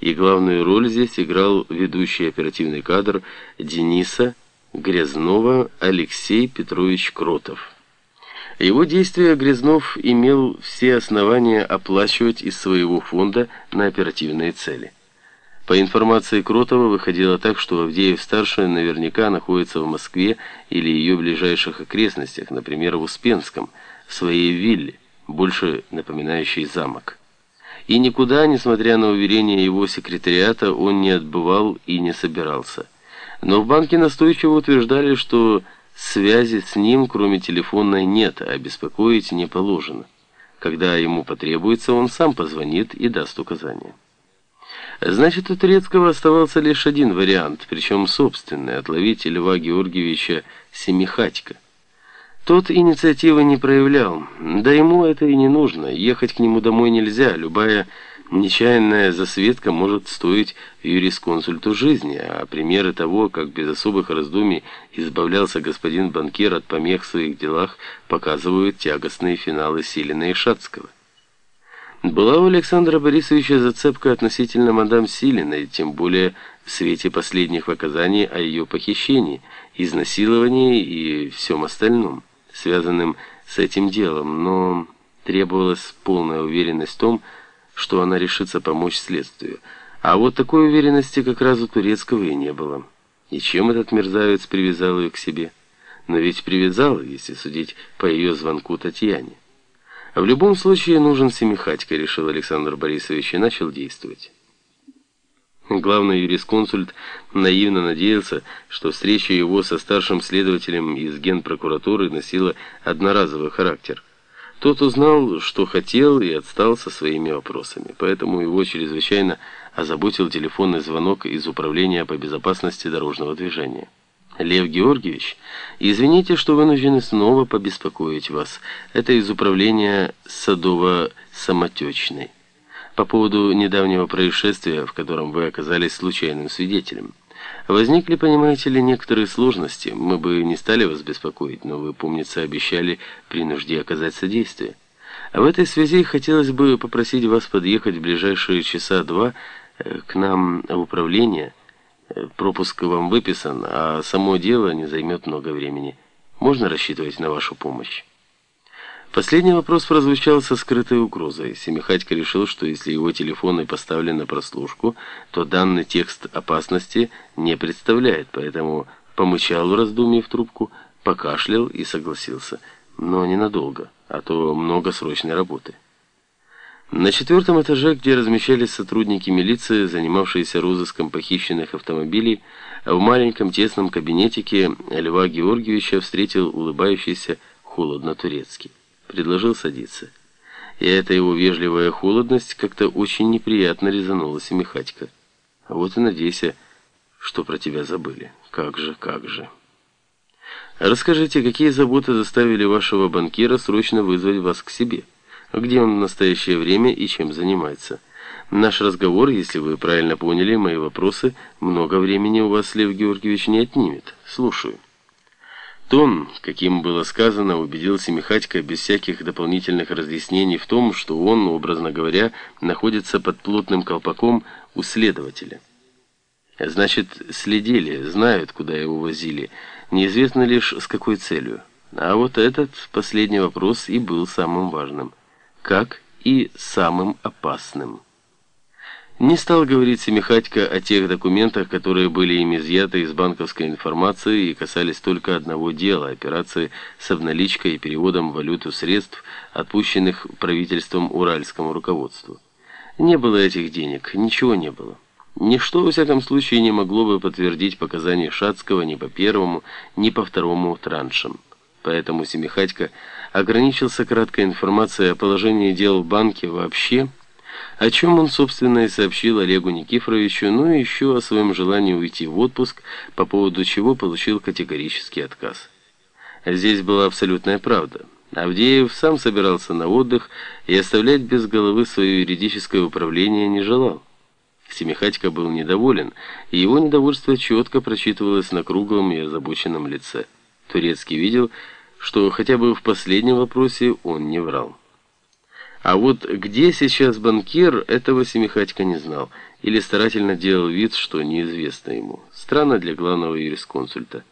и главную роль здесь играл ведущий оперативный кадр Дениса Грязнова Алексей Петрович Кротов. Его действия Грязнов имел все основания оплачивать из своего фонда на оперативные цели. По информации Кротова выходило так, что Авдеев-старший наверняка находится в Москве или ее ближайших окрестностях, например, в Успенском, в своей вилле, больше напоминающей замок. И никуда, несмотря на уверение его секретариата, он не отбывал и не собирался. Но в банке настойчиво утверждали, что связи с ним, кроме телефонной, нет, а беспокоить не положено. Когда ему потребуется, он сам позвонит и даст указания. Значит, у Турецкого оставался лишь один вариант, причем собственный, отловить Льва Георгиевича Семихатько. Тот инициативы не проявлял, да ему это и не нужно, ехать к нему домой нельзя, любая нечаянная засветка может стоить юрисконсульту жизни, а примеры того, как без особых раздумий избавлялся господин банкир от помех в своих делах, показывают тягостные финалы Силина и Шацкого. Была у Александра Борисовича зацепка относительно мадам Силиной, тем более в свете последних показаний о ее похищении, изнасиловании и всем остальном связанным с этим делом, но требовалась полная уверенность в том, что она решится помочь следствию. А вот такой уверенности как раз у Турецкого и не было. И чем этот мерзавец привязал ее к себе? Но ведь привязал, если судить по ее звонку Татьяне. В любом случае нужен Семихатько, решил Александр Борисович и начал действовать. Главный юрисконсульт наивно надеялся, что встреча его со старшим следователем из генпрокуратуры носила одноразовый характер. Тот узнал, что хотел, и отстал со своими вопросами. Поэтому его чрезвычайно озаботил телефонный звонок из Управления по безопасности дорожного движения. «Лев Георгиевич, извините, что вынуждены снова побеспокоить вас. Это из Управления Садово-Самотечной» по поводу недавнего происшествия, в котором вы оказались случайным свидетелем. Возникли, понимаете ли, некоторые сложности. Мы бы не стали вас беспокоить, но вы, помнится, обещали при нужде оказать содействие. В этой связи хотелось бы попросить вас подъехать в ближайшие часа два э, к нам в управление. Э, пропуск вам выписан, а само дело не займет много времени. Можно рассчитывать на вашу помощь? Последний вопрос прозвучал со скрытой угрозой. Семихатько решил, что если его телефон и поставлен на прослушку, то данный текст опасности не представляет, поэтому помычал в раздумье в трубку, покашлял и согласился. Но ненадолго, а то много срочной работы. На четвертом этаже, где размещались сотрудники милиции, занимавшиеся розыском похищенных автомобилей, в маленьком тесном кабинетике Льва Георгиевича встретил улыбающийся холодно-турецкий предложил садиться. И эта его вежливая холодность как-то очень неприятно резанула Семихатько. А вот и надейся, что про тебя забыли. Как же, как же. Расскажите, какие заботы заставили вашего банкира срочно вызвать вас к себе? Где он в настоящее время и чем занимается? Наш разговор, если вы правильно поняли мои вопросы, много времени у вас, Лев Георгиевич, не отнимет. Слушаю. Тон, каким было сказано, убедил Семихатько без всяких дополнительных разъяснений в том, что он, образно говоря, находится под плотным колпаком у следователя. Значит, следили, знают, куда его возили, неизвестно лишь с какой целью. А вот этот последний вопрос и был самым важным. Как и самым опасным. Не стал говорить Семихатько о тех документах, которые были им изъяты из банковской информации и касались только одного дела – операции с обналичкой и переводом в валюту средств, отпущенных правительством уральскому руководству. Не было этих денег, ничего не было. Ничто, во всяком случае, не могло бы подтвердить показания Шацкого ни по первому, ни по второму траншам. Поэтому Семихатько ограничился краткой информацией о положении дел в банке вообще – о чем он, собственно, и сообщил Олегу Никифоровичу, ну и еще о своем желании уйти в отпуск, по поводу чего получил категорический отказ. Здесь была абсолютная правда. Авдеев сам собирался на отдых и оставлять без головы свое юридическое управление не желал. Семихатько был недоволен, и его недовольство четко прочитывалось на круглом и озабоченном лице. Турецкий видел, что хотя бы в последнем вопросе он не врал. А вот где сейчас банкир, этого Семихатько не знал, или старательно делал вид, что неизвестно ему. Странно для главного юрисконсульта.